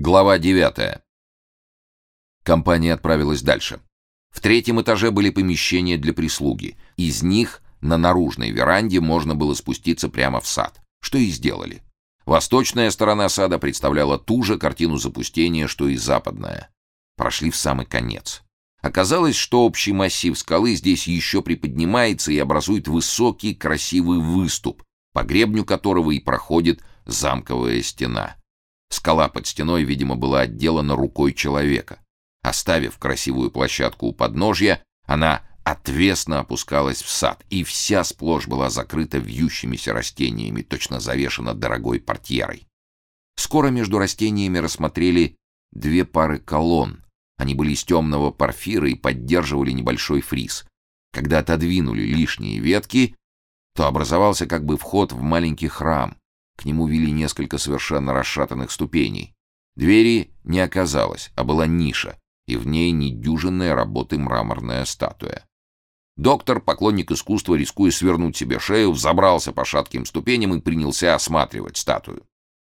Глава 9. Компания отправилась дальше. В третьем этаже были помещения для прислуги. Из них на наружной веранде можно было спуститься прямо в сад, что и сделали. Восточная сторона сада представляла ту же картину запустения, что и западная. Прошли в самый конец. Оказалось, что общий массив скалы здесь еще приподнимается и образует высокий красивый выступ, по гребню которого и проходит замковая стена. Скала под стеной, видимо, была отделана рукой человека. Оставив красивую площадку у подножья, она отвесно опускалась в сад, и вся сплошь была закрыта вьющимися растениями, точно завешена дорогой портьерой. Скоро между растениями рассмотрели две пары колонн. Они были из темного порфира и поддерживали небольшой фриз. Когда отодвинули лишние ветки, то образовался как бы вход в маленький храм, к нему вели несколько совершенно расшатанных ступеней. Двери не оказалось, а была ниша, и в ней недюжинная работы мраморная статуя. Доктор, поклонник искусства, рискуя свернуть себе шею, взобрался по шатким ступеням и принялся осматривать статую.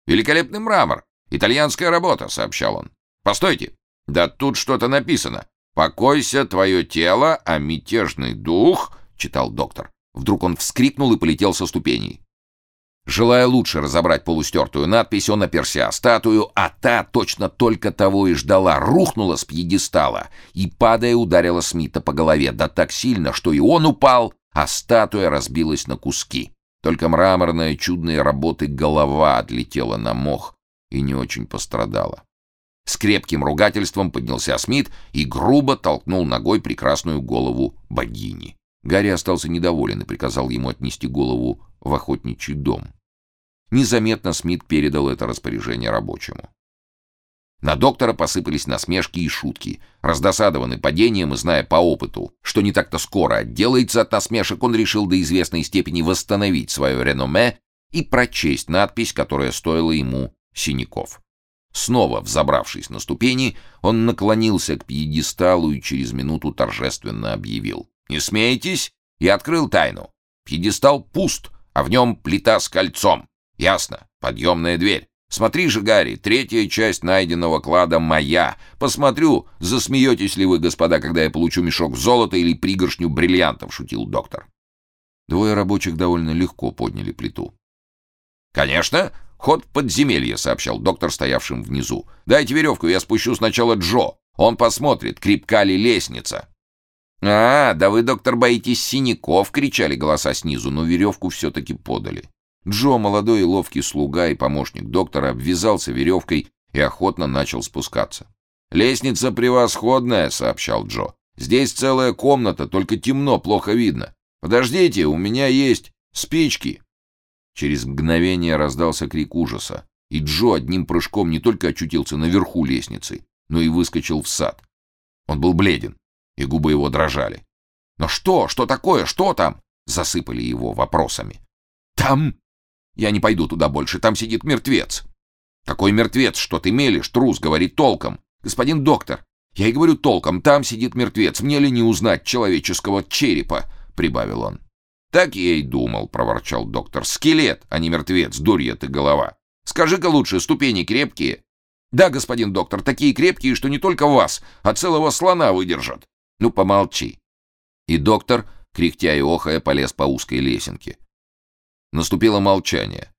«Великолепный мрамор! Итальянская работа!» — сообщал он. «Постойте! Да тут что-то написано! Покойся твое тело, а мятежный дух...» — читал доктор. Вдруг он вскрикнул и полетел со ступеней. Желая лучше разобрать полустертую надпись, он оперся о статую, а та точно только того и ждала, рухнула с пьедестала и, падая, ударила Смита по голове, да так сильно, что и он упал, а статуя разбилась на куски. Только мраморная чудной работы голова отлетела на мох и не очень пострадала. С крепким ругательством поднялся Смит и грубо толкнул ногой прекрасную голову богини. Гарри остался недоволен и приказал ему отнести голову в охотничий дом. Незаметно Смит передал это распоряжение рабочему. На доктора посыпались насмешки и шутки. Раздосадованный падением и зная по опыту, что не так-то скоро отделается от насмешек, он решил до известной степени восстановить свое реноме и прочесть надпись, которая стоила ему синяков. Снова взобравшись на ступени, он наклонился к пьедесталу и через минуту торжественно объявил. «Не смейтесь!» и открыл тайну. Пьедестал пуст, а в нем плита с кольцом. Ясно. Подъемная дверь. Смотри же, Гарри, третья часть найденного клада моя. Посмотрю, засмеетесь ли вы, господа, когда я получу мешок золота или пригоршню бриллиантов, шутил доктор. Двое рабочих довольно легко подняли плиту. Конечно, ход подземелья, сообщал доктор, стоявшим внизу. Дайте веревку, я спущу сначала Джо. Он посмотрит, крепка ли лестница. «А, да вы, доктор, боитесь синяков!» — кричали голоса снизу, но веревку все-таки подали. Джо, молодой и ловкий слуга и помощник доктора, обвязался веревкой и охотно начал спускаться. «Лестница превосходная», — сообщал Джо. «Здесь целая комната, только темно, плохо видно. Подождите, у меня есть спички». Через мгновение раздался крик ужаса, и Джо одним прыжком не только очутился наверху лестницы, но и выскочил в сад. Он был бледен, и губы его дрожали. «Но что? Что такое? Что там?» — засыпали его вопросами. «Там я не пойду туда больше, там сидит мертвец. Какой мертвец? Что ты мелешь, трус, говори толком. Господин доктор, я и говорю толком, там сидит мертвец, мне ли не узнать человеческого черепа, прибавил он. Так я и думал, проворчал доктор. Скелет, а не мертвец, дурья ты голова. Скажи-ка лучше, ступени крепкие? Да, господин доктор, такие крепкие, что не только вас, а целого слона выдержат. Ну, помолчи. И доктор, кряхтя и охая, полез по узкой лесенке. Наступило молчание.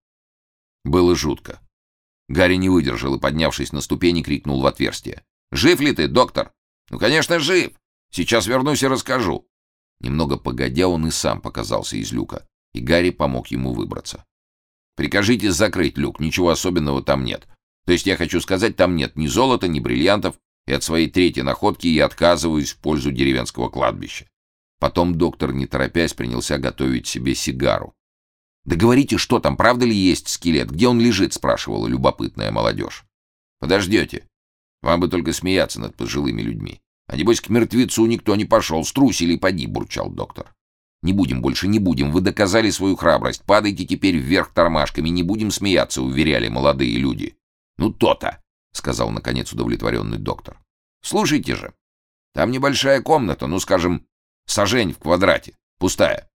Было жутко. Гарри не выдержал и, поднявшись на ступени, крикнул в отверстие. «Жив ли ты, доктор?» «Ну, конечно, жив. Сейчас вернусь и расскажу». Немного погодя, он и сам показался из люка, и Гарри помог ему выбраться. «Прикажите закрыть люк, ничего особенного там нет. То есть я хочу сказать, там нет ни золота, ни бриллиантов, и от своей третьей находки я отказываюсь в пользу деревенского кладбища». Потом доктор, не торопясь, принялся готовить себе сигару. «Да говорите, что там, правда ли есть скелет? Где он лежит?» — спрашивала любопытная молодежь. «Подождете. Вам бы только смеяться над пожилыми людьми. А небось к мертвецу никто не пошел, струсили поди», — бурчал доктор. «Не будем больше, не будем. Вы доказали свою храбрость. Падайте теперь вверх тормашками. Не будем смеяться», — уверяли молодые люди. «Ну, то-то», — сказал, наконец, удовлетворенный доктор. «Слушайте же. Там небольшая комната, ну, скажем, сажень в квадрате. Пустая.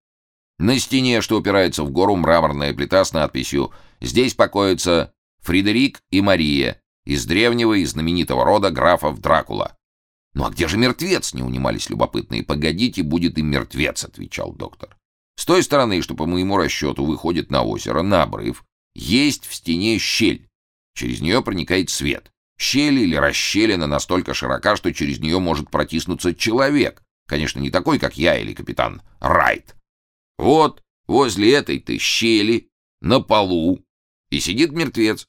На стене, что упирается в гору, мраморная плита с надписью «Здесь покоятся Фредерик и Мария, Из древнего и знаменитого рода графов Дракула. «Ну а где же мертвец?» — не унимались любопытные. «Погодите, будет и мертвец», — отвечал доктор. «С той стороны, что по моему расчету выходит на озеро, на обрыв, есть в стене щель. Через нее проникает свет. Щель или расщелина настолько широка, что через нее может протиснуться человек. Конечно, не такой, как я или капитан Райт. Вот возле этой-то щели, на полу, и сидит мертвец.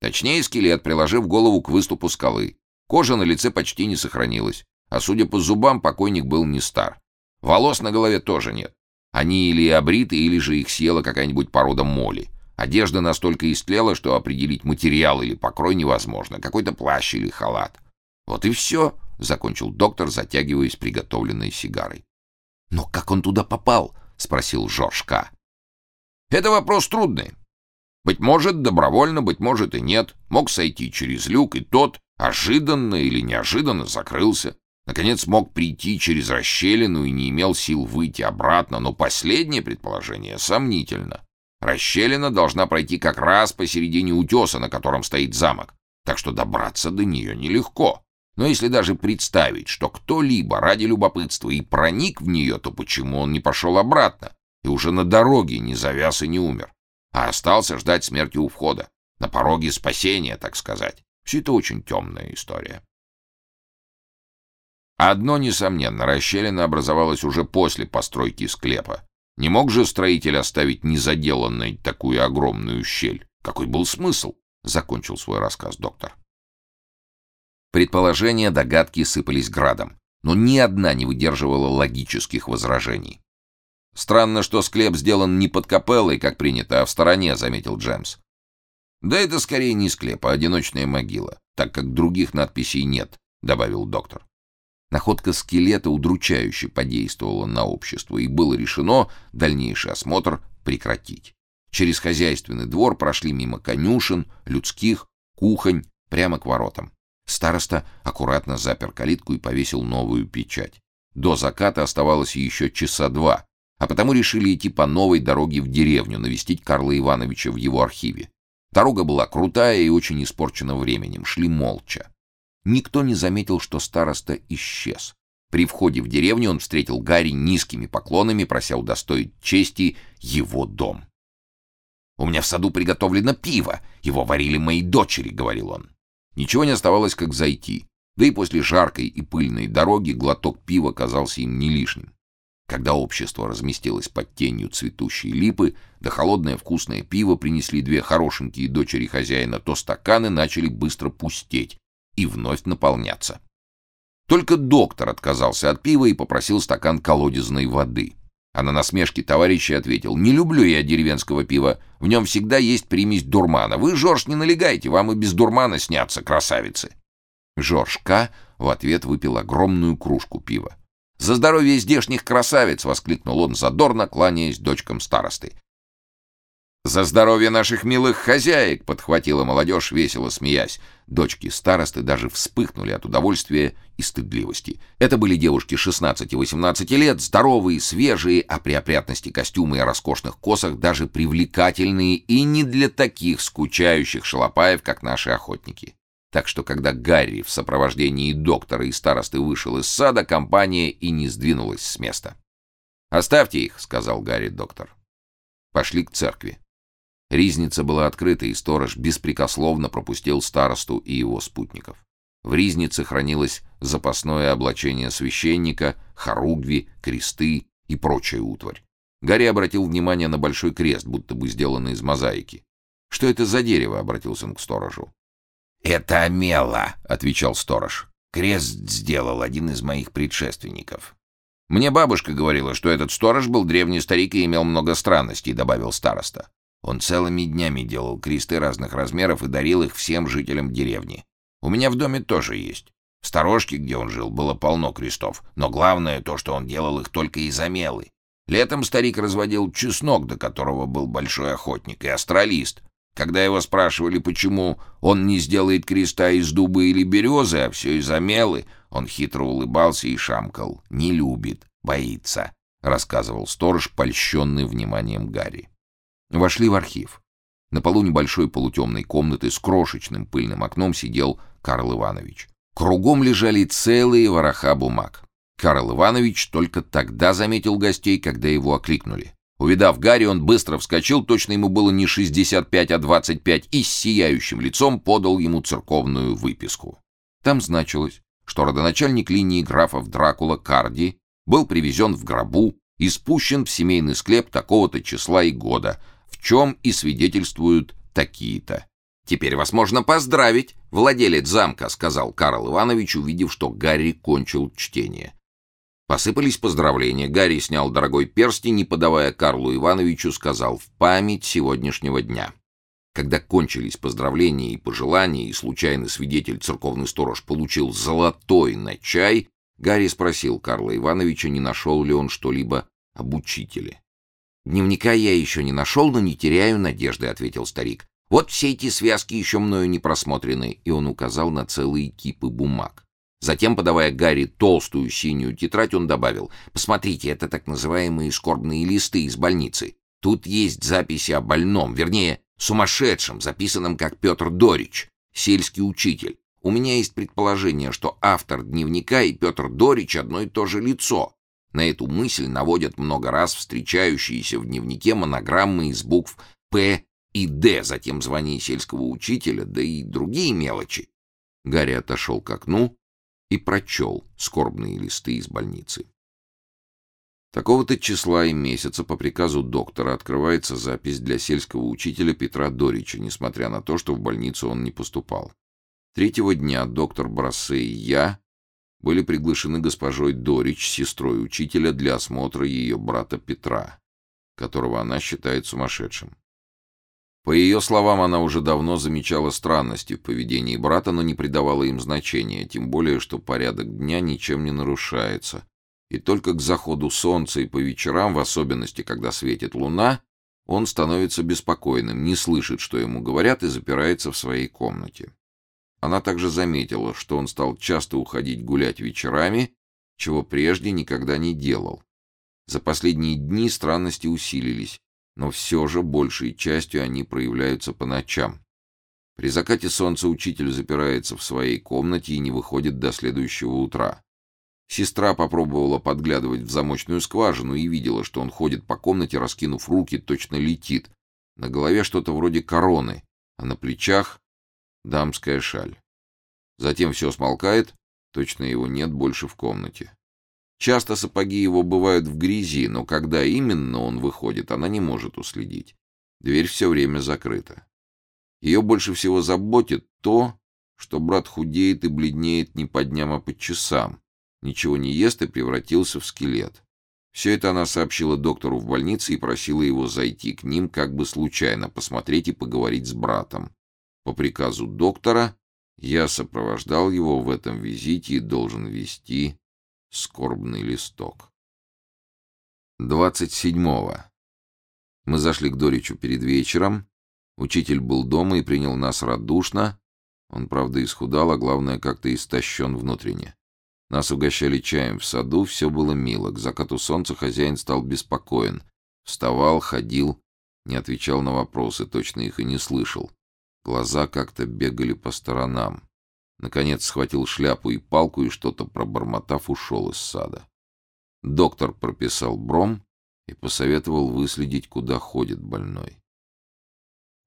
Точнее, скелет, приложив голову к выступу скалы. Кожа на лице почти не сохранилась, а судя по зубам, покойник был не стар. Волос на голове тоже нет. Они или обриты, или же их съела какая-нибудь порода моли. Одежда настолько истлела, что определить материал или покрой невозможно. Какой-то плащ или халат. Вот и все, — закончил доктор, затягиваясь приготовленной сигарой. «Но как он туда попал?» — спросил Жоржка. «Это вопрос трудный. Быть может, добровольно, быть может и нет. Мог сойти через люк, и тот ожиданно или неожиданно закрылся. Наконец мог прийти через расщелину и не имел сил выйти обратно, но последнее предположение сомнительно. Расщелина должна пройти как раз посередине утеса, на котором стоит замок, так что добраться до нее нелегко. Но если даже представить, что кто-либо ради любопытства и проник в нее, то почему он не пошел обратно и уже на дороге не завяз и не умер, а остался ждать смерти у входа, на пороге спасения, так сказать? Все это очень темная история. Одно, несомненно, расщелина образовалась уже после постройки склепа, не мог же строитель оставить незаделанной такую огромную щель? Какой был смысл? Закончил свой рассказ доктор. Предположения, догадки сыпались градом, но ни одна не выдерживала логических возражений. «Странно, что склеп сделан не под капеллой, как принято, а в стороне», — заметил Джемс. «Да это скорее не склеп, а одиночная могила, так как других надписей нет», — добавил доктор. Находка скелета удручающе подействовала на общество, и было решено дальнейший осмотр прекратить. Через хозяйственный двор прошли мимо конюшен, людских, кухонь, прямо к воротам. Староста аккуратно запер калитку и повесил новую печать. До заката оставалось еще часа два, а потому решили идти по новой дороге в деревню, навестить Карла Ивановича в его архиве. Дорога была крутая и очень испорчена временем, шли молча. Никто не заметил, что староста исчез. При входе в деревню он встретил Гарри низкими поклонами, прося удостоить чести его дом. «У меня в саду приготовлено пиво. Его варили мои дочери», — говорил он. Ничего не оставалось, как зайти. Да и после жаркой и пыльной дороги глоток пива казался им не лишним. Когда общество разместилось под тенью цветущей липы, да холодное вкусное пиво принесли две хорошенькие дочери хозяина, то стаканы начали быстро пустеть, и вновь наполняться. Только доктор отказался от пива и попросил стакан колодезной воды. А на насмешки товарища ответил, «Не люблю я деревенского пива, в нем всегда есть примесь дурмана. Вы, Жорж, не налегайте, вам и без дурмана снятся красавицы». Жорж К. в ответ выпил огромную кружку пива. «За здоровье здешних красавиц!» — воскликнул он задорно, кланяясь дочкам старосты. «За здоровье наших милых хозяек!» — подхватила молодежь, весело смеясь. Дочки старосты даже вспыхнули от удовольствия и стыдливости. Это были девушки 16-18 лет, здоровые, свежие, а при опрятности костюма и роскошных косах даже привлекательные и не для таких скучающих шалопаев, как наши охотники. Так что, когда Гарри в сопровождении доктора и старосты вышел из сада, компания и не сдвинулась с места. «Оставьте их», — сказал Гарри доктор. Пошли к церкви. Ризница была открыта, и сторож беспрекословно пропустил старосту и его спутников. В ризнице хранилось запасное облачение священника, хоругви, кресты и прочая утварь. Гарри обратил внимание на большой крест, будто бы сделанный из мозаики. «Что это за дерево?» — обратился он к сторожу. «Это амела», — отвечал сторож. «Крест сделал один из моих предшественников». «Мне бабушка говорила, что этот сторож был древний старик и имел много странностей», — добавил староста. Он целыми днями делал кресты разных размеров и дарил их всем жителям деревни. У меня в доме тоже есть. В сторожке, где он жил, было полно крестов, но главное то, что он делал их только из амелы. Летом старик разводил чеснок, до которого был большой охотник, и астралист. Когда его спрашивали, почему он не сделает креста из дуба или березы, а все из амелы, он хитро улыбался и шамкал. «Не любит, боится», — рассказывал сторож, польщенный вниманием Гарри. Вошли в архив. На полу небольшой полутемной комнаты с крошечным пыльным окном сидел Карл Иванович. Кругом лежали целые вороха бумаг. Карл Иванович только тогда заметил гостей, когда его окликнули. Увидав Гарри, он быстро вскочил, точно ему было не 65, а 25, и с сияющим лицом подал ему церковную выписку. Там значилось, что родоначальник линии графов Дракула Карди был привезен в гробу и спущен в семейный склеп такого-то числа и года, чем и свидетельствуют такие-то. «Теперь вас можно поздравить, владелец замка», — сказал Карл Иванович, увидев, что Гарри кончил чтение. Посыпались поздравления. Гарри снял дорогой перстень и, подавая Карлу Ивановичу, сказал «в память сегодняшнего дня». Когда кончились поздравления и пожелания, и случайный свидетель, церковный сторож, получил золотой на чай, Гарри спросил Карла Ивановича, не нашел ли он что-либо об учителе. «Дневника я еще не нашел, но не теряю надежды», — ответил старик. «Вот все эти связки еще мною не просмотрены», и он указал на целые кипы бумаг. Затем, подавая Гарри толстую синюю тетрадь, он добавил, «Посмотрите, это так называемые скорбные листы из больницы. Тут есть записи о больном, вернее, сумасшедшем, записанном как Петр Дорич, сельский учитель. У меня есть предположение, что автор дневника и Петр Дорич одно и то же лицо. На эту мысль наводят много раз встречающиеся в дневнике монограммы из букв «П» и «Д», затем звание сельского учителя, да и другие мелочи. Гарри отошел к окну, и прочел скорбные листы из больницы. Такого-то числа и месяца по приказу доктора открывается запись для сельского учителя Петра Дорича, несмотря на то, что в больницу он не поступал. Третьего дня доктор Брассе и я были приглашены госпожой Дорич, сестрой учителя, для осмотра ее брата Петра, которого она считает сумасшедшим. По ее словам, она уже давно замечала странности в поведении брата, но не придавала им значения, тем более, что порядок дня ничем не нарушается. И только к заходу солнца и по вечерам, в особенности, когда светит луна, он становится беспокойным, не слышит, что ему говорят, и запирается в своей комнате. Она также заметила, что он стал часто уходить гулять вечерами, чего прежде никогда не делал. За последние дни странности усилились, но все же большей частью они проявляются по ночам. При закате солнца учитель запирается в своей комнате и не выходит до следующего утра. Сестра попробовала подглядывать в замочную скважину и видела, что он ходит по комнате, раскинув руки, точно летит. На голове что-то вроде короны, а на плечах дамская шаль. Затем все смолкает, точно его нет больше в комнате. Часто сапоги его бывают в грязи, но когда именно он выходит, она не может уследить. Дверь все время закрыта. Ее больше всего заботит то, что брат худеет и бледнеет не по дням, а по часам, ничего не ест и превратился в скелет. Все это она сообщила доктору в больнице и просила его зайти к ним как бы случайно, посмотреть и поговорить с братом. По приказу доктора я сопровождал его в этом визите и должен вести скорбный листок. 27-го. Мы зашли к Доричу перед вечером. Учитель был дома и принял нас радушно. Он, правда, исхудал, а главное, как-то истощен внутренне. Нас угощали чаем в саду, все было мило. К закату солнца хозяин стал беспокоен. Вставал, ходил, не отвечал на вопросы, точно их и не слышал. Глаза как-то бегали по сторонам. Наконец схватил шляпу и палку и что-то пробормотав ушел из сада. Доктор прописал бром и посоветовал выследить, куда ходит больной.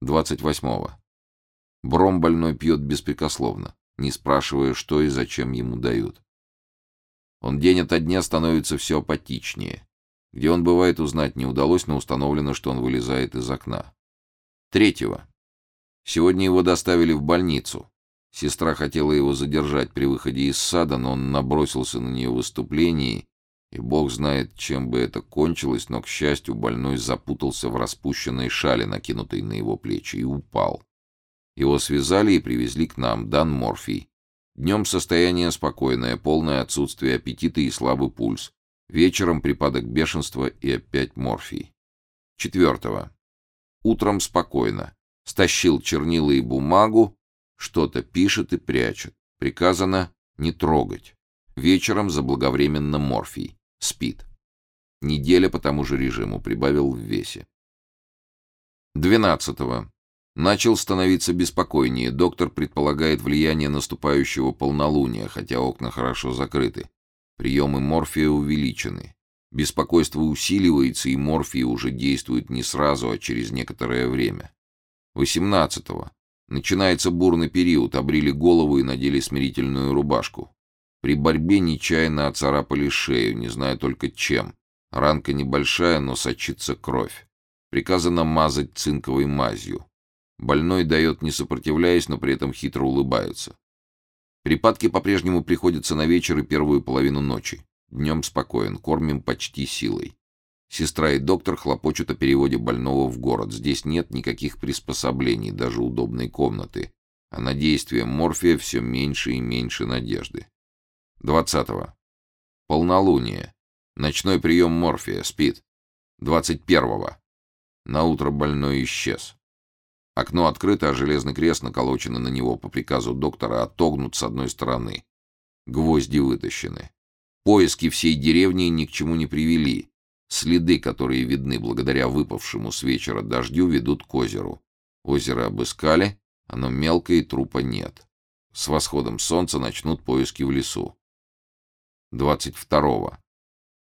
28-го. Бром больной пьет беспрекословно, не спрашивая, что и зачем ему дают. Он день ото дня становится все апатичнее. Где он бывает, узнать не удалось, но установлено, что он вылезает из окна. Третьего. Сегодня его доставили в больницу. Сестра хотела его задержать при выходе из сада, но он набросился на нее в выступлении, и бог знает, чем бы это кончилось, но, к счастью, больной запутался в распущенной шале, накинутой на его плечи, и упал. Его связали и привезли к нам, дан морфий. Днем состояние спокойное, полное отсутствие аппетита и слабый пульс. Вечером припадок бешенства и опять морфий. Четвертого. Утром спокойно. Стащил чернила и бумагу, что-то пишет и прячет. Приказано не трогать. Вечером заблаговременно морфий. Спит. Неделя по тому же режиму прибавил в весе. 12. Начал становиться беспокойнее. Доктор предполагает влияние наступающего полнолуния, хотя окна хорошо закрыты. Приемы морфия увеличены. Беспокойство усиливается, и морфий уже действует не сразу, а через некоторое время. 18-го. Начинается бурный период, обрили голову и надели смирительную рубашку. При борьбе нечаянно оцарапали шею, не знаю только чем. Ранка небольшая, но сочится кровь. Приказано мазать цинковой мазью. Больной дает, не сопротивляясь, но при этом хитро улыбается. Припадки по-прежнему приходятся на вечер и первую половину ночи. Днем спокоен, кормим почти силой. Сестра и доктор хлопочут о переводе больного в город. Здесь нет никаких приспособлений, даже удобной комнаты. А на действие морфия все меньше и меньше надежды. 20. -го. Полнолуние. Ночной прием морфия. Спит. 21. На утро больной исчез. Окно открыто, а железный крест, наколоченный на него по приказу доктора, отогнут с одной стороны. Гвозди вытащены. Поиски всей деревни ни к чему не привели. Следы, которые видны благодаря выпавшему с вечера дождю, ведут к озеру. Озеро обыскали, оно мелкое и трупа нет. С восходом солнца начнут поиски в лесу. 22-го.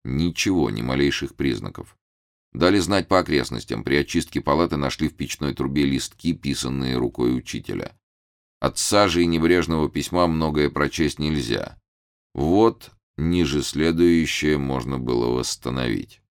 Ничего, ни малейших признаков. Дали знать по окрестностям. При очистке палаты нашли в печной трубе листки, писанные рукой учителя. От сажи и небрежного письма многое прочесть нельзя. Вот Ниже следующее можно было восстановить.